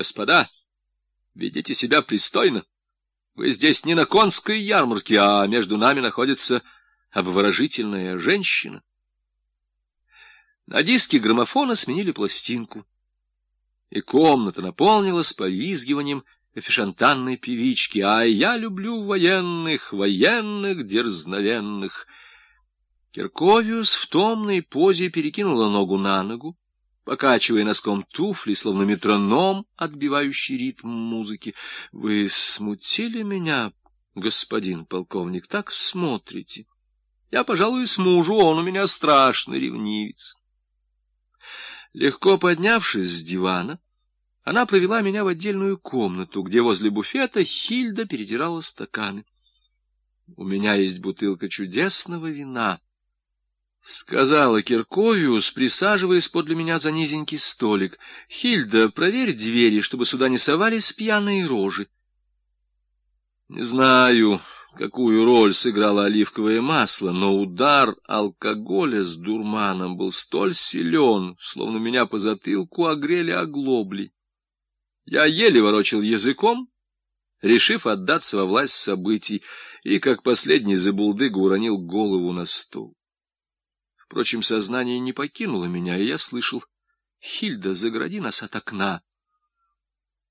Господа, ведите себя пристойно. Вы здесь не на конской ярмарке, а между нами находится обворожительная женщина. На диске граммофона сменили пластинку, и комната наполнилась повизгиванием эфишантанной певички. А я люблю военных, военных, дерзновенных. Кирковиус в томной позе перекинула ногу на ногу, покачивая носком туфли, словно метроном, отбивающий ритм музыки. — Вы смутили меня, господин полковник, так смотрите. Я, пожалуй, с мужу, он у меня страшный ревнивец. Легко поднявшись с дивана, она провела меня в отдельную комнату, где возле буфета Хильда перетирала стаканы. — У меня есть бутылка чудесного вина, — сказала Кирковиус, присаживаясь подле меня за низенький столик. — Хильда, проверь двери, чтобы сюда не совались пьяные рожи. Не знаю, какую роль сыграло оливковое масло, но удар алкоголя с дурманом был столь силен, словно меня по затылку огрели оглобли. Я еле ворочил языком, решив отдаться во власть событий, и, как последний забулдыга, уронил голову на стол. Впрочем, сознание не покинуло меня, и я слышал, «Хильда, загради нас от окна».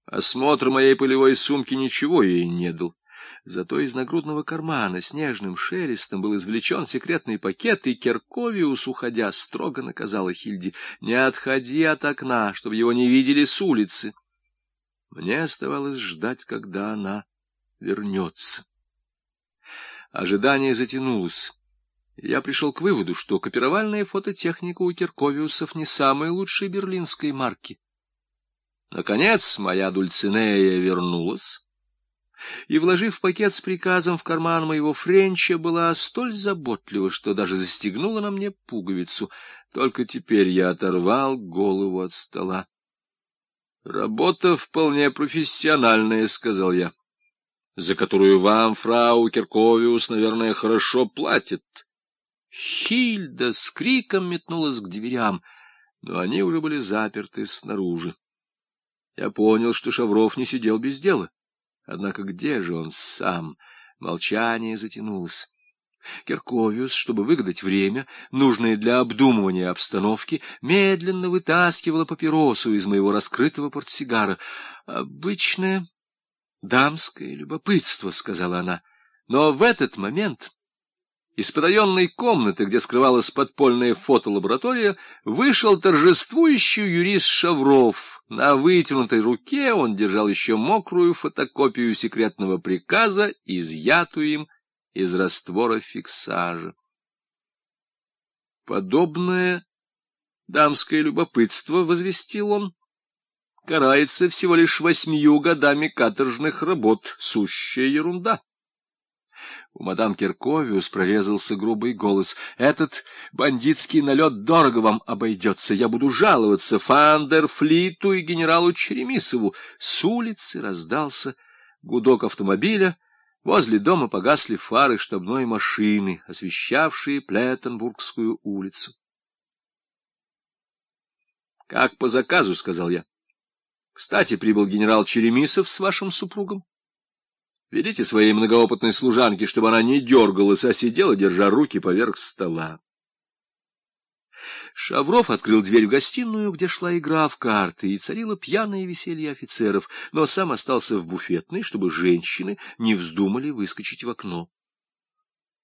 Осмотр моей полевой сумки ничего ей не дал. Зато из нагрудного кармана снежным шелестом был извлечен секретный пакет, и Керковиус, уходя, строго наказала Хильде, «Не отходи от окна, чтобы его не видели с улицы». Мне оставалось ждать, когда она вернется. Ожидание затянулось. Я пришел к выводу, что копировальная фототехника у Кирковиусов не самой лучшей берлинской марки. Наконец моя Дульцинея вернулась, и, вложив пакет с приказом в карман моего Френча, была столь заботлива, что даже застегнула на мне пуговицу. Только теперь я оторвал голову от стола. — Работа вполне профессиональная, — сказал я, — за которую вам, фрау Кирковиус, наверное, хорошо платит. Хильда с криком метнулась к дверям, но они уже были заперты снаружи. Я понял, что Шавров не сидел без дела. Однако где же он сам? Молчание затянулось. Керковиус, чтобы выгадать время, нужное для обдумывания обстановки, медленно вытаскивала папиросу из моего раскрытого портсигара. «Обычное дамское любопытство», — сказала она. Но в этот момент из потаенной комнаты, где скрывалась подпольная фотолаборатория, вышел торжествующий юрист Шавров. На вытянутой руке он держал еще мокрую фотокопию секретного приказа, изъятую им из раствора фиксажа. Подобное дамское любопытство, возвестил он, карается всего лишь восьмию годами каторжных работ, сущая ерунда. У мадам Кирковиус прорезался грубый голос. «Этот бандитский налет дорого вам обойдется. Я буду жаловаться Фандерфлиту и генералу Черемисову». С улицы раздался гудок автомобиля, Возле дома погасли фары штабной машины, освещавшие Плеттенбургскую улицу. — Как по заказу, — сказал я. — Кстати, прибыл генерал Черемисов с вашим супругом. Велите своей многоопытной служанке, чтобы она не дергалась, а сидела, держа руки поверх стола. Шавров открыл дверь в гостиную, где шла игра в карты, и царило пьяное веселье офицеров, но сам остался в буфетной, чтобы женщины не вздумали выскочить в окно.